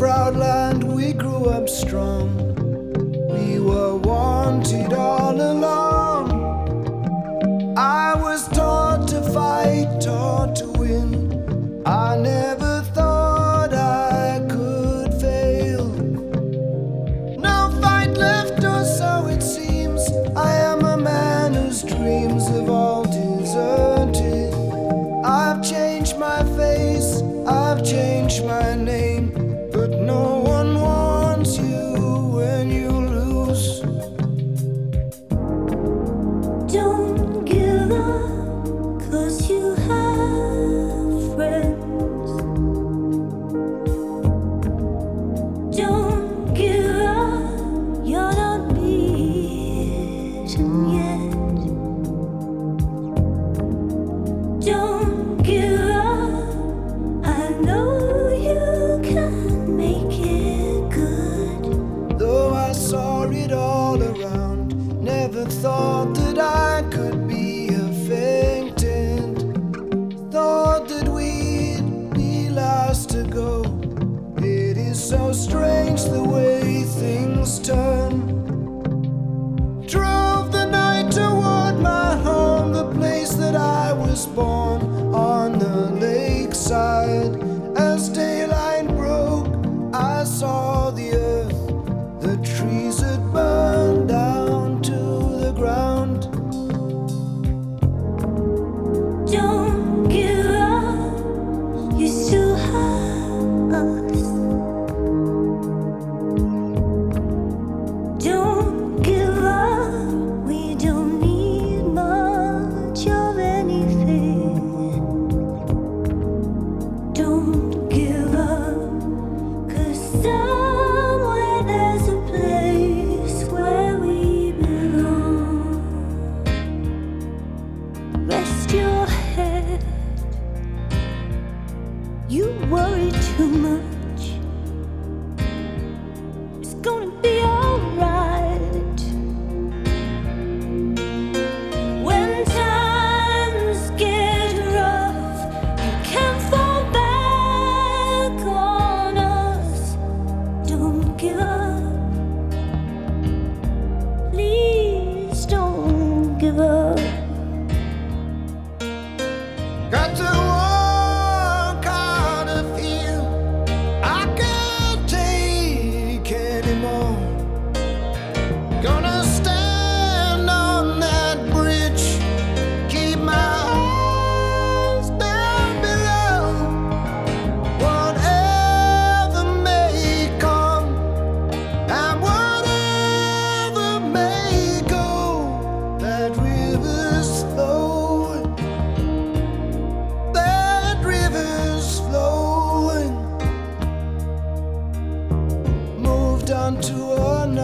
proud land, we grew up strong. We were wanted all along. I was taught to fight, taught to win. I never thought I could fail. No fight left, or so it seems. I am a man whose dreams have all deserted. I've changed my face, I've changed my name. Don't thought that we'd be last to go. It is so strange. Be. Dios.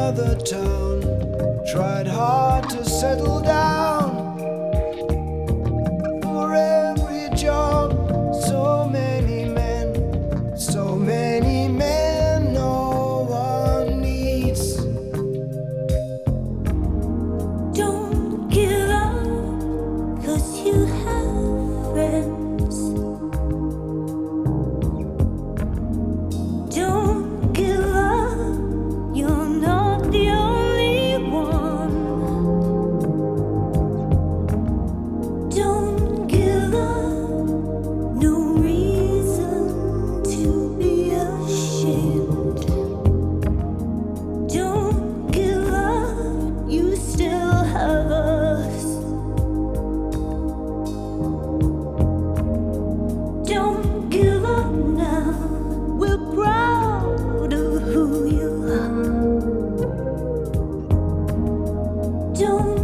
another town. Tried hard to settle down. 좀